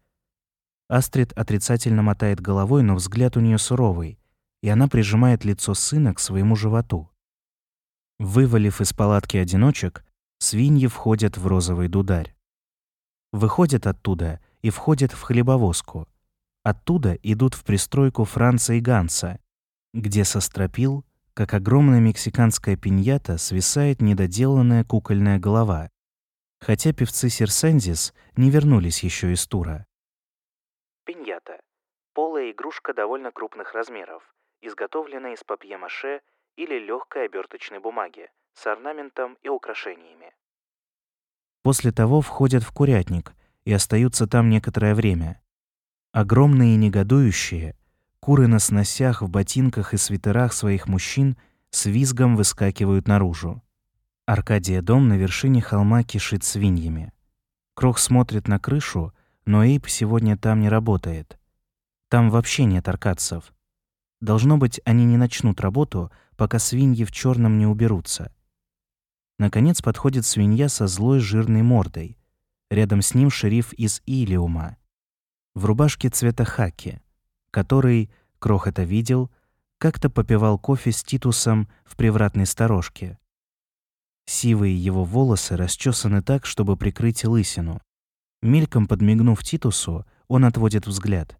Астрид отрицательно мотает головой, но взгляд у нее суровый, и она прижимает лицо сына к своему животу. Вывалив из палатки одиночек, свиньи входят в розовый дударь. Выходят оттуда и входят в хлебовозку. Оттуда идут в пристройку Франца и Ганса, где со стропил, как огромная мексиканская пиньята, свисает недоделанная кукольная голова, хотя певцы Серсендис не вернулись еще из тура. Пиньята. Полая игрушка довольно крупных размеров, изготовленная из папье-маше или легкой оберточной бумаги с орнаментом и украшениями. После того входят в курятник и остаются там некоторое время. Огромные и негодующие, куры на сносях, в ботинках и свитерах своих мужчин с визгом выскакивают наружу. Аркадия дом на вершине холма кишит свиньями. Крох смотрит на крышу, но Эйп сегодня там не работает. Там вообще нет аркадцев. Должно быть, они не начнут работу, пока свиньи в черном не уберутся. Наконец подходит свинья со злой жирной мордой. Рядом с ним шериф из Илиума. В рубашке цвета хаки, который, Крох это видел, как-то попивал кофе с Титусом в привратной сторожке. Сивые его волосы расчесаны так, чтобы прикрыть лысину. Мельком подмигнув Титусу, он отводит взгляд.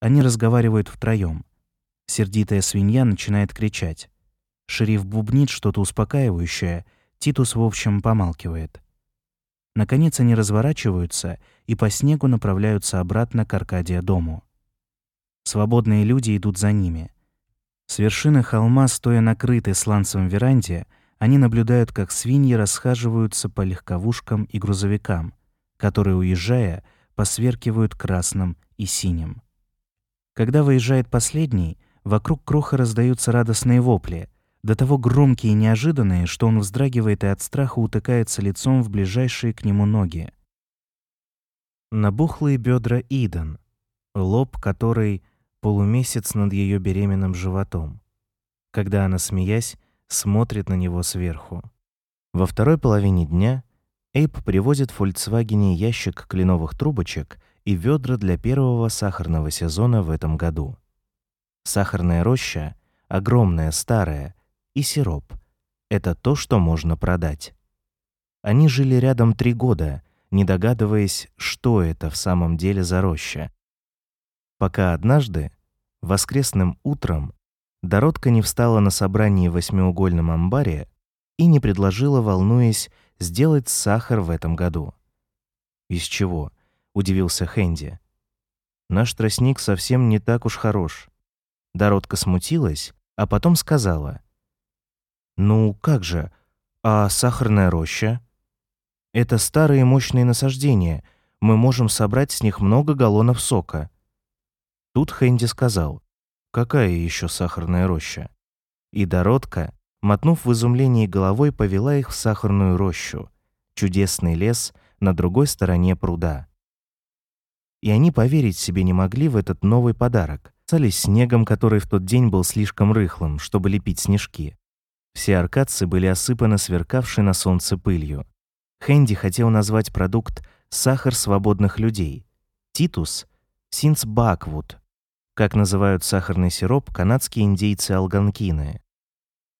Они разговаривают втроем. Сердитая свинья начинает кричать. Шериф бубнит что-то успокаивающее, Титус, в общем, помалкивает. Наконец они разворачиваются и по снегу направляются обратно к Аркадия дому. Свободные люди идут за ними. С вершины холма, стоя накрытой сланцевым веранде, они наблюдают, как свиньи расхаживаются по легковушкам и грузовикам — которые, уезжая, посверкивают красным и синим. Когда выезжает последний, вокруг Кроха раздаются радостные вопли, до того громкие и неожиданные, что он вздрагивает и от страха утыкается лицом в ближайшие к нему ноги. Набухлые бедра Идан, лоб который полумесяц над ее беременным животом, когда она, смеясь, смотрит на него сверху. Во второй половине дня Эйп привозит в Volkswagen ящик кленовых трубочек и ведра для первого сахарного сезона в этом году. Сахарная роща, огромная, старая, и сироп — это то, что можно продать. Они жили рядом три года, не догадываясь, что это в самом деле за роща. Пока однажды, воскресным утром, Дородка не встала на собрании в восьмиугольном амбаре и не предложила, волнуясь, сделать сахар в этом году. Из чего? удивился Хэнди. Наш тростник совсем не так уж хорош. Дородка смутилась, а потом сказала: "Ну, как же? А сахарная роща? Это старые мощные насаждения. Мы можем собрать с них много галлонов сока". Тут Хэнди сказал: Какая еще сахарная роща? И Дородка, мотнув в изумлении головой, повела их в сахарную рощу, чудесный лес на другой стороне пруда. И они поверить себе не могли в этот новый подарок. Сались снегом, который в тот день был слишком рыхлым, чтобы лепить снежки. Все аркадцы были осыпаны сверкавшей на солнце пылью. Хэнди хотел назвать продукт «сахар свободных людей». Титус — «синц баквуд», как называют сахарный сироп канадские индейцы алганкины.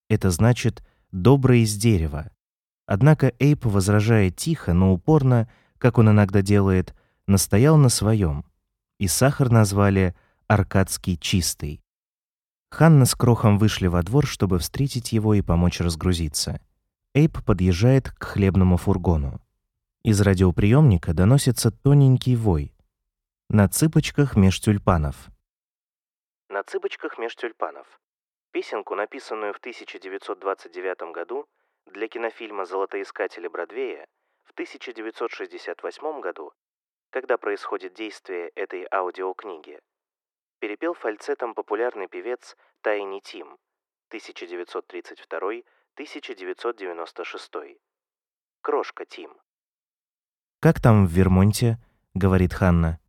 Это значит «доброе из дерева». Однако Эйп, возражая тихо, но упорно, как он иногда делает, настоял на своем, и сахар назвали «аркадский чистый». Ханна с Крохом вышли во двор, чтобы встретить его и помочь разгрузиться. Эйп подъезжает к хлебному фургону. Из радиоприемника доносится тоненький вой. На цыпочках меж тюльпанов. «На цыпочках меж тюльпанов». Песенку, написанную в 1929 году для кинофильма «Золотоискатели Бродвея», в 1968 году, когда происходит действие этой аудиокниги, перепел фальцетом популярный певец Тайни Тим 1932-1996. Крошка Тим. «Как там в Вермонте?» — говорит Ханна.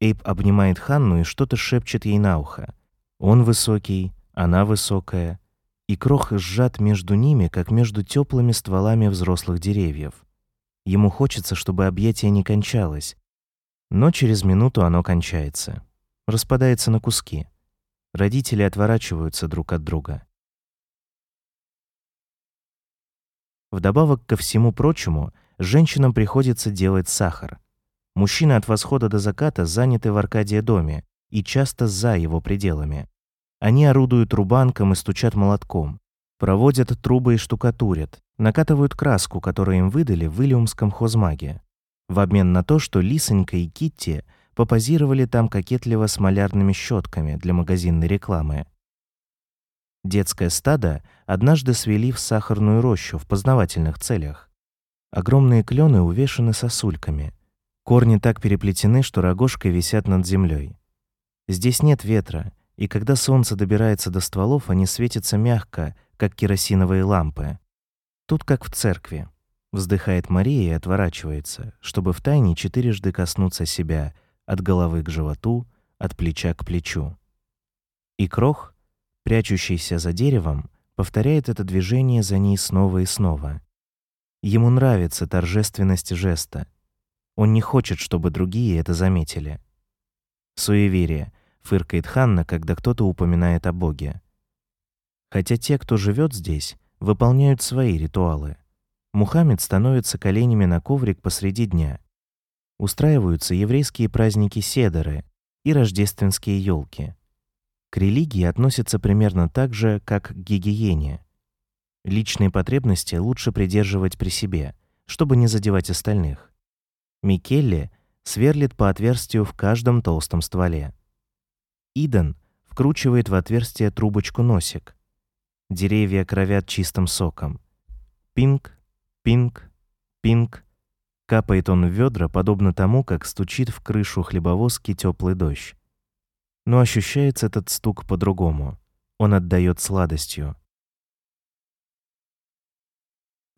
Эйп обнимает Ханну и что-то шепчет ей на ухо. Он высокий, она высокая, и крох сжат между ними, как между теплыми стволами взрослых деревьев. Ему хочется, чтобы объятие не кончалось, но через минуту оно кончается, распадается на куски. Родители отворачиваются друг от друга. Вдобавок ко всему прочему, женщинам приходится делать сахар. Мужчины от восхода до заката заняты в Аркадия доме и часто за его пределами. Они орудуют рубанком и стучат молотком, проводят трубы и штукатурят, накатывают краску, которую им выдали в Вильямском хозмаге, в обмен на то, что Лисонька и Китти попозировали там кокетливо с малярными щетками для магазинной рекламы. Детское стадо однажды свели в сахарную рощу в познавательных целях. Огромные клены увешаны сосульками. Корни так переплетены, что рогожкой висят над землей. Здесь нет ветра, и когда солнце добирается до стволов, они светятся мягко, как керосиновые лампы. Тут как в церкви. Вздыхает Мария и отворачивается, чтобы втайне четырежды коснуться себя от головы к животу, от плеча к плечу. И крох, прячущийся за деревом, повторяет это движение за ней снова и снова. Ему нравится торжественность жеста. Он не хочет, чтобы другие это заметили. Суеверие — фыркает Ханна, когда кто-то упоминает о Боге. Хотя те, кто живет здесь, выполняют свои ритуалы. Мухаммед становится коленями на коврик посреди дня. Устраиваются еврейские праздники Седеры и рождественские елки. К религии относятся примерно так же, как к гигиене. Личные потребности лучше придерживать при себе, чтобы не задевать остальных. Микелле сверлит по отверстию в каждом толстом стволе. Иден вкручивает в отверстие трубочку носик. Деревья кровят чистым соком. Пинг, пинг, пинг. Капает он в ведра, подобно тому, как стучит в крышу хлебовозки теплый дождь. Но ощущается этот стук по-другому. Он отдает сладостью.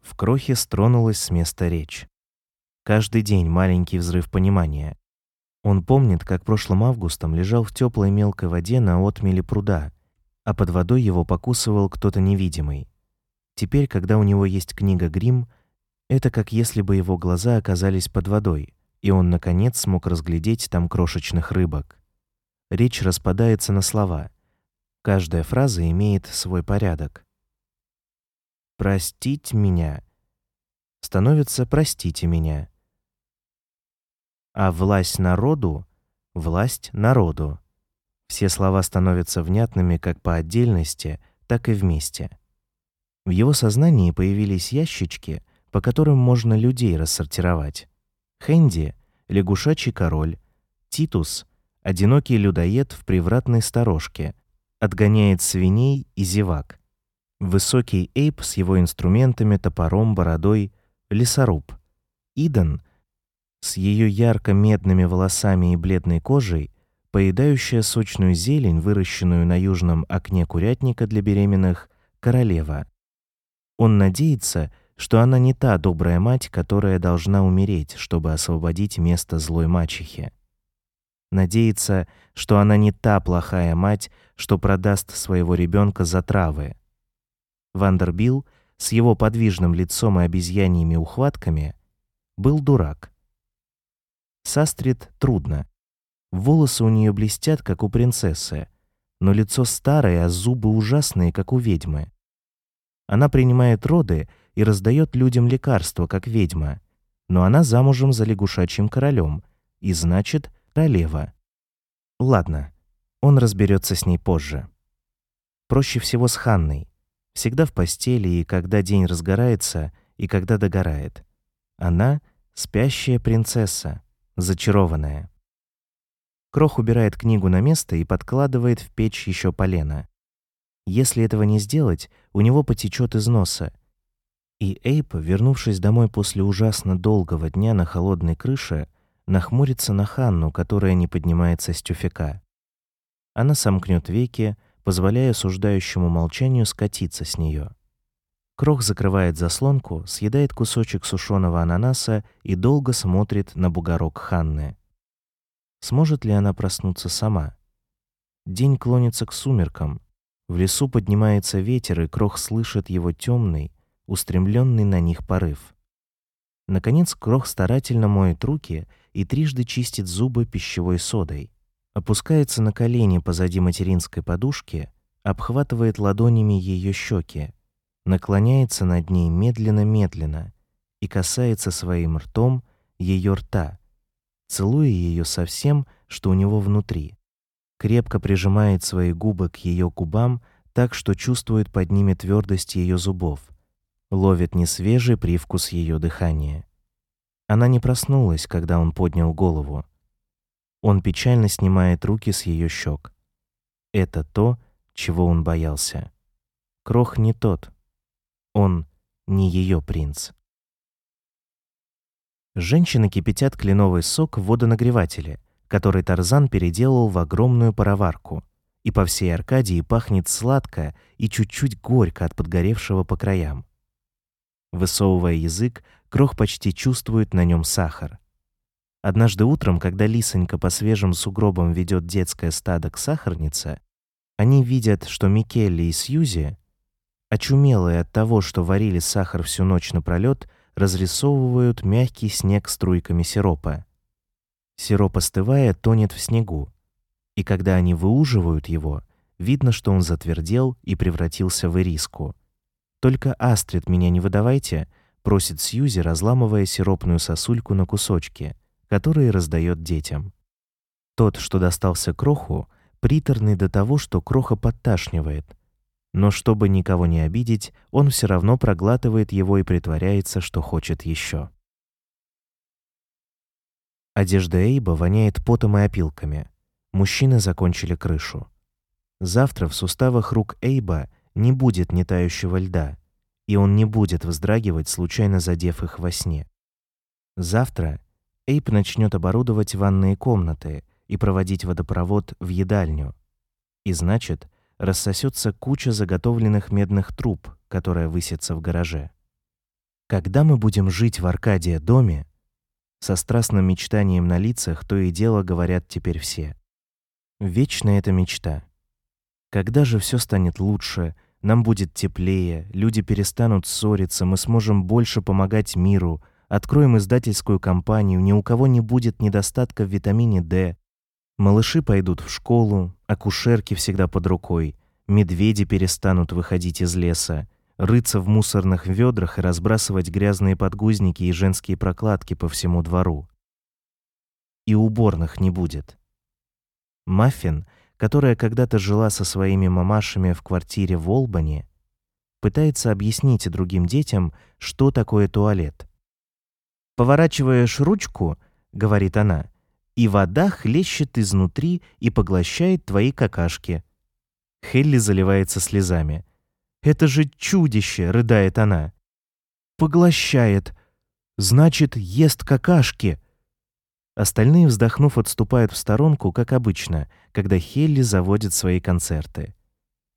В крохе стронулась с места речь. Каждый день маленький взрыв понимания. Он помнит, как прошлым августом лежал в теплой мелкой воде на отмеле пруда, а под водой его покусывал кто-то невидимый. Теперь, когда у него есть книга «Грим», это как если бы его глаза оказались под водой, и он, наконец, смог разглядеть там крошечных рыбок. Речь распадается на слова. Каждая фраза имеет свой порядок. «Простить меня» становится «простите меня» а власть народу — власть народу. Все слова становятся внятными как по отдельности, так и вместе. В его сознании появились ящички, по которым можно людей рассортировать. Хэнди — лягушачий король, Титус — одинокий людоед в привратной сторожке, отгоняет свиней и зевак. Высокий Эйп с его инструментами, топором, бородой, лесоруб. Иден — с ее ярко-медными волосами и бледной кожей поедающая сочную зелень, выращенную на южном окне курятника для беременных, королева. Он надеется, что она не та добрая мать, которая должна умереть, чтобы освободить место злой мачехи. Надеется, что она не та плохая мать, что продаст своего ребенка за травы. Вандербилл с его подвижным лицом и обезьяньими ухватками был дурак. Састрид трудно. Волосы у нее блестят, как у принцессы, но лицо старое, а зубы ужасные, как у ведьмы. Она принимает роды и раздает людям лекарства, как ведьма, но она замужем за лягушачьим королем, и значит, королева. Ладно, он разберется с ней позже. Проще всего с Ханной. Всегда в постели, и когда день разгорается, и когда догорает. Она — спящая принцесса, зачарованная. Крох убирает книгу на место и подкладывает в печь еще полено. Если этого не сделать, у него потечет из носа. И Эйп, вернувшись домой после ужасно долгого дня на холодной крыше, нахмурится на Ханну, которая не поднимается с тюфяка. Она сомкнет веки, позволяя осуждающему молчанию скатиться с нее. Крох закрывает заслонку, съедает кусочек сушеного ананаса и долго смотрит на бугорок Ханны. Сможет ли она проснуться сама? День клонится к сумеркам. В лесу поднимается ветер, и Крох слышит его темный, устремленный на них порыв. Наконец Крох старательно моет руки и трижды чистит зубы пищевой содой опускается на колени позади материнской подушки, обхватывает ладонями ее щеки, наклоняется над ней медленно-медленно и касается своим ртом ее рта, целуя ее со всем, что у него внутри. Крепко прижимает свои губы к ее губам, так что чувствует под ними твердость ее зубов, ловит несвежий привкус ее дыхания. Она не проснулась, когда он поднял голову. Он печально снимает руки с ее щек. Это то, чего он боялся. Крох не тот. Он не ее принц. Женщины кипятят кленовый сок в водонагревателе, который Тарзан переделал в огромную пароварку, и по всей Аркадии пахнет сладко и чуть-чуть горько от подгоревшего по краям. Высовывая язык, Крох почти чувствует на нем сахар. Однажды утром, когда Лисонька по свежим сугробам ведет детское стадо к сахарнице, они видят, что Микелли и Сьюзи, очумелые от того, что варили сахар всю ночь напролёт, разрисовывают мягкий снег струйками сиропа. Сироп, остывая, тонет в снегу, и когда они выуживают его, видно, что он затвердел и превратился в ириску. «Только Астрид меня не выдавайте», — просит Сьюзи, разламывая сиропную сосульку на кусочки — которые раздает детям. Тот, что достался Кроху, приторный до того, что Кроха подташнивает. Но чтобы никого не обидеть, он все равно проглатывает его и притворяется, что хочет еще. Одежда Эйба воняет потом и опилками. Мужчины закончили крышу. Завтра в суставах рук Эйба не будет нетающего льда, и он не будет вздрагивать, случайно задев их во сне. Завтра Эйп начнет оборудовать ванные комнаты и проводить водопровод в едальню. И значит, рассосется куча заготовленных медных труб, которая высится в гараже. Когда мы будем жить в Аркадия доме, со страстным мечтанием на лицах то и дело говорят теперь все. Вечная эта мечта. Когда же все станет лучше, нам будет теплее, люди перестанут ссориться, мы сможем больше помогать миру, Откроем издательскую компанию, ни у кого не будет недостатка в витамине D. Малыши пойдут в школу, акушерки всегда под рукой, медведи перестанут выходить из леса, рыться в мусорных ведрах и разбрасывать грязные подгузники и женские прокладки по всему двору. И уборных не будет. Маффин, которая когда-то жила со своими мамашами в квартире в Олбани, пытается объяснить другим детям, что такое туалет — Поворачиваешь ручку, говорит она, и вода хлещет изнутри и поглощает твои какашки. Хелли заливается слезами. Это же чудище, рыдает она. Поглощает. Значит, ест какашки. Остальные, вздохнув, отступают в сторонку, как обычно, когда Хелли заводит свои концерты.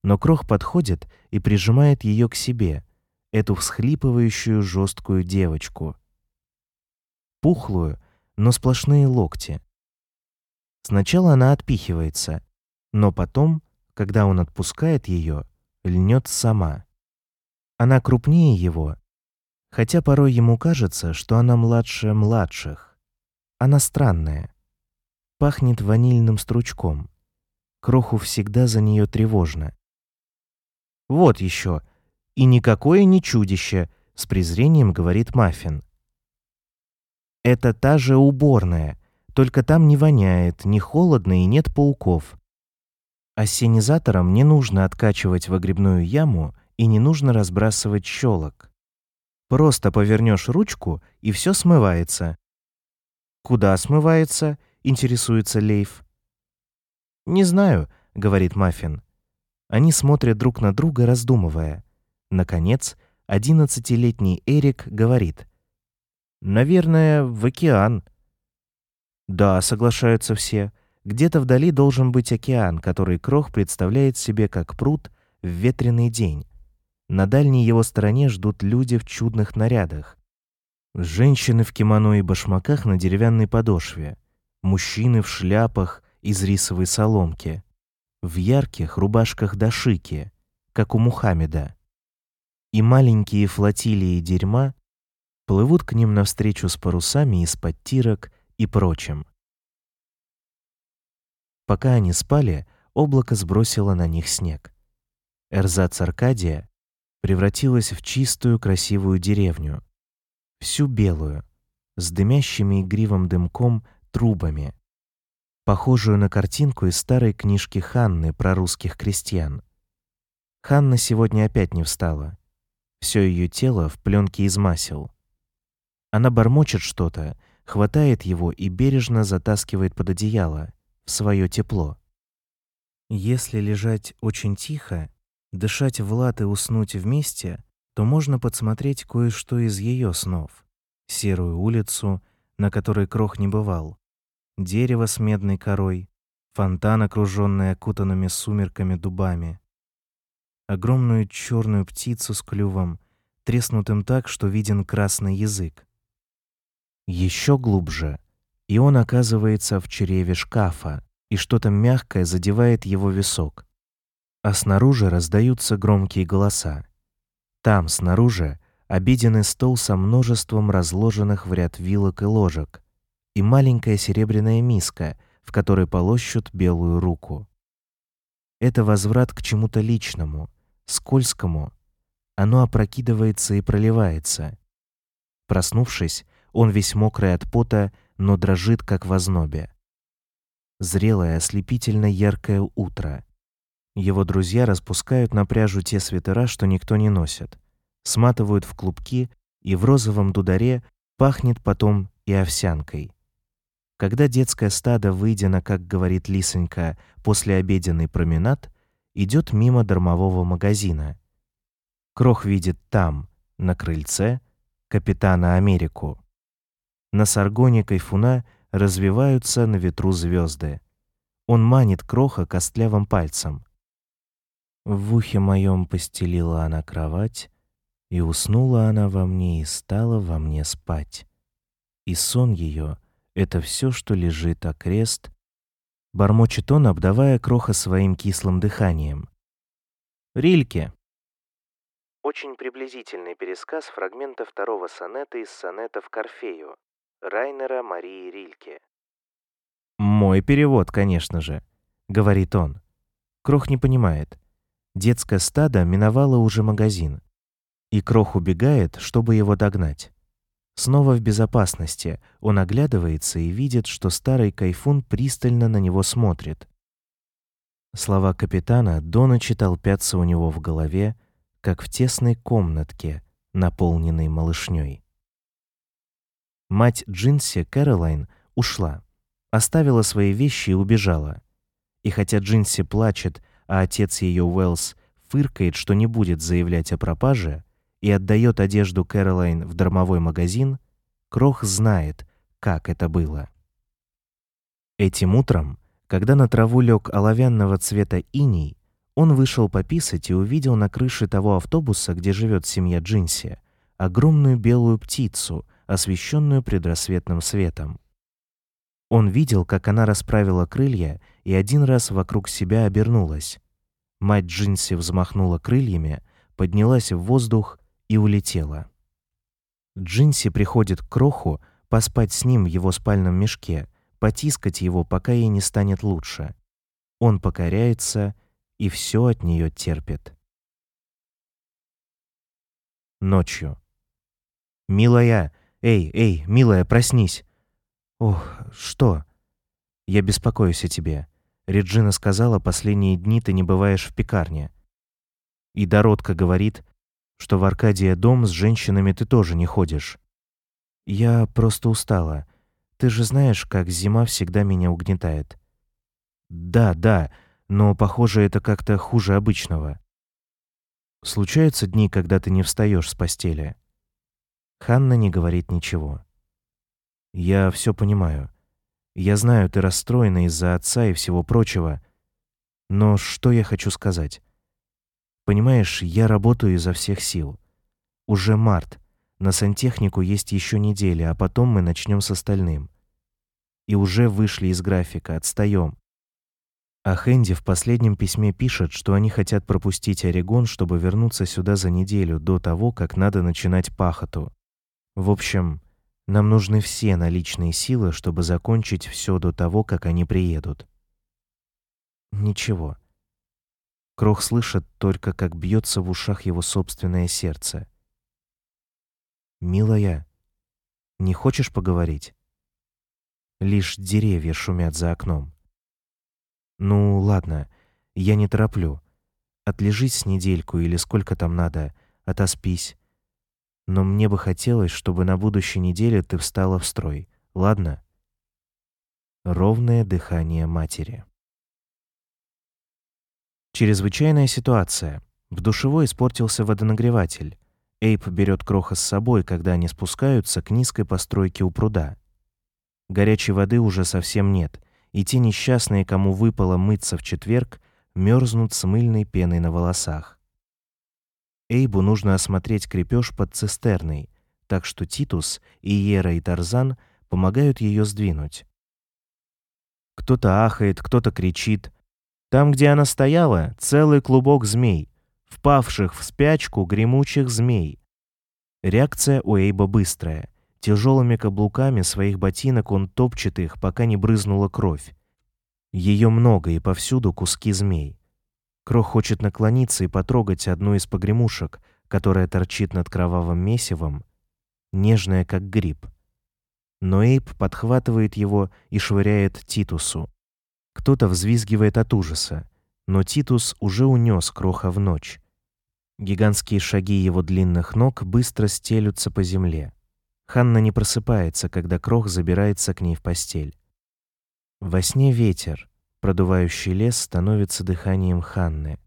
Но Крох подходит и прижимает ее к себе, эту всхлипывающую жесткую девочку. Пухлую, но сплошные локти. Сначала она отпихивается, но потом, когда он отпускает ее, льнет сама. Она крупнее его, хотя порой ему кажется, что она младше младших. Она странная. Пахнет ванильным стручком. Кроху всегда за нее тревожно. Вот еще. И никакое не чудище, с презрением говорит Маффин. Это та же уборная, только там не воняет, не холодно и нет пауков. Ассенизатором не нужно откачивать выгребную яму и не нужно разбрасывать щелок. Просто повернешь ручку, и все смывается. Куда смывается? интересуется Лейф. Не знаю, говорит Маффин. Они смотрят друг на друга, раздумывая. Наконец, одиннадцатилетний Эрик говорит: "Наверное, в океан". Да, соглашаются все. Где-то вдали должен быть океан, который Крох представляет себе как пруд в ветреный день. На дальней его стороне ждут люди в чудных нарядах. Женщины в кимоно и башмаках на деревянной подошве, мужчины в шляпах из рисовой соломки, в ярких рубашках дашики, как у Мухаммеда. И маленькие флотилии дерьма плывут к ним навстречу с парусами из-под тирок и прочим. Пока они спали, облако сбросило на них снег. Эрзац Аркадия превратилась в чистую красивую деревню, всю белую, с дымящими игривым дымком трубами, похожую на картинку из старой книжки Ханны про русских крестьян. Ханна сегодня опять не встала. Все ее тело в пленке из масел. Она бормочет что-то, хватает его и бережно затаскивает под одеяло, в свое тепло. Если лежать очень тихо, дышать в лад и уснуть вместе, то можно подсмотреть кое-что из ее снов. Серую улицу, на которой Крох не бывал, дерево с медной корой, фонтан, окруженный окутанными сумерками дубами, огромную черную птицу с клювом, треснутым так, что виден красный язык. Еще глубже, и он оказывается в чреве шкафа, и что-то мягкое задевает его висок. А снаружи раздаются громкие голоса. Там, снаружи, обеденный стол со множеством разложенных в ряд вилок и ложек и маленькая серебряная миска, в которой полощут белую руку. Это возврат к чему-то личному, скользкому. Оно опрокидывается и проливается. Проснувшись, он весь мокрый от пота, но дрожит, как в ознобе. Зрелое, ослепительно яркое утро. Его друзья распускают на пряжу те свитера, что никто не носит, сматывают в клубки, и в розовом дударе пахнет потом и овсянкой. Когда детское стадо, выйдя на, как говорит Лисонька, послеобеденный променад, идет мимо дармового магазина. Крох видит там, на крыльце, капитана Америку. На саргоне кайфуна развиваются на ветру звезды. Он манит Кроха костлявым пальцем. В ухе моем постелила она кровать, и уснула она во мне и стала во мне спать. И сон ее — это все, что лежит окрест, бормочет он, обдавая кроха своим кислым дыханием. Рильке. Очень приблизительный пересказ фрагмента второго сонета из сонетов Корфею Райнера Марии Рильке. Мой перевод, конечно же, говорит он. Крох не понимает. Детское стадо миновало уже магазин, и Крох убегает, чтобы его догнать. Снова в безопасности, он оглядывается и видит, что старый кайфун пристально на него смотрит. Слова капитана до ночи толпятся у него в голове, как в тесной комнатке, наполненной малышней. Мать Джинси, Кэролайн, ушла, оставила свои вещи и убежала. И хотя Джинси плачет, а отец ее Уэллс фыркает, что не будет заявлять о пропаже, и отдает одежду Кэролайн в дармовой магазин, Крох знает, как это было. Этим утром, когда на траву лег оловянного цвета иней, он вышел пописать и увидел на крыше того автобуса, где живет семья Джинси, огромную белую птицу, освещенную предрассветным светом. Он видел, как она расправила крылья и один раз вокруг себя обернулась. Мать Джинси взмахнула крыльями, поднялась в воздух и улетела. Джинси приходит к Кроху поспать с ним в его спальном мешке, потискать его, пока ей не станет лучше. Он покоряется и все от нее терпит. Ночью. «Милая! Эй, эй, милая, проснись!» «Ох, что?» «Я беспокоюсь о тебе. Реджина сказала, последние дни ты не бываешь в пекарне. И Доротка говорит, что в Аркадия дом с женщинами ты тоже не ходишь. Я просто устала. Ты же знаешь, как зима всегда меня угнетает. Да, да, но, похоже, это как-то хуже обычного. Случаются дни, когда ты не встаешь с постели. Ханна не говорит ничего. Я все понимаю. Я знаю, ты расстроена из-за отца и всего прочего. Но что я хочу сказать? Понимаешь, я работаю изо всех сил. Уже март. На сантехнику есть еще неделя, а потом мы начнем с остальным. И уже вышли из графика, отстаем. А Хэнди в последнем письме пишет, что они хотят пропустить Орегон, чтобы вернуться сюда за неделю до того, как надо начинать пахоту. В общем, нам нужны все наличные силы, чтобы закончить все до того, как они приедут. Ничего. Крох слышит только, как бьется в ушах его собственное сердце. «Милая, не хочешь поговорить?» Лишь деревья шумят за окном. «Ну, ладно, я не тороплю. Отлежись с недельку или сколько там надо, отоспись. Но мне бы хотелось, чтобы на будущей неделе ты встала в строй, ладно?» Ровное дыхание матери. Чрезвычайная ситуация. В душевой испортился водонагреватель. Эйп берет Кроха с собой, когда они спускаются к низкой постройке у пруда. Горячей воды уже совсем нет, и те несчастные, кому выпало мыться в четверг, мерзнут с мыльной пеной на волосах. Эйбу нужно осмотреть крепеж под цистерной, так что Титус, Иера и Тарзан помогают ее сдвинуть. Кто-то ахает, кто-то кричит. Там, где она стояла, целый клубок змей, впавших в спячку гремучих змей. Реакция у Эйба быстрая. Тяжелыми каблуками своих ботинок он топчет их, пока не брызнула кровь. Ее много и повсюду куски змей. Крох хочет наклониться и потрогать одну из погремушек, которая торчит над кровавым месивом, нежная как гриб. Но Эйп подхватывает его и швыряет Титусу. Кто-то взвизгивает от ужаса, но Титус уже унес Кроха в ночь. Гигантские шаги его длинных ног быстро стелются по земле. Ханна не просыпается, когда Крох забирается к ней в постель. Во сне ветер, продувающий лес, становится дыханием Ханны.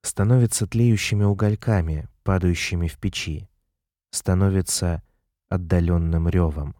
Становится тлеющими угольками, падающими в печи. Становится отдаленным ревом.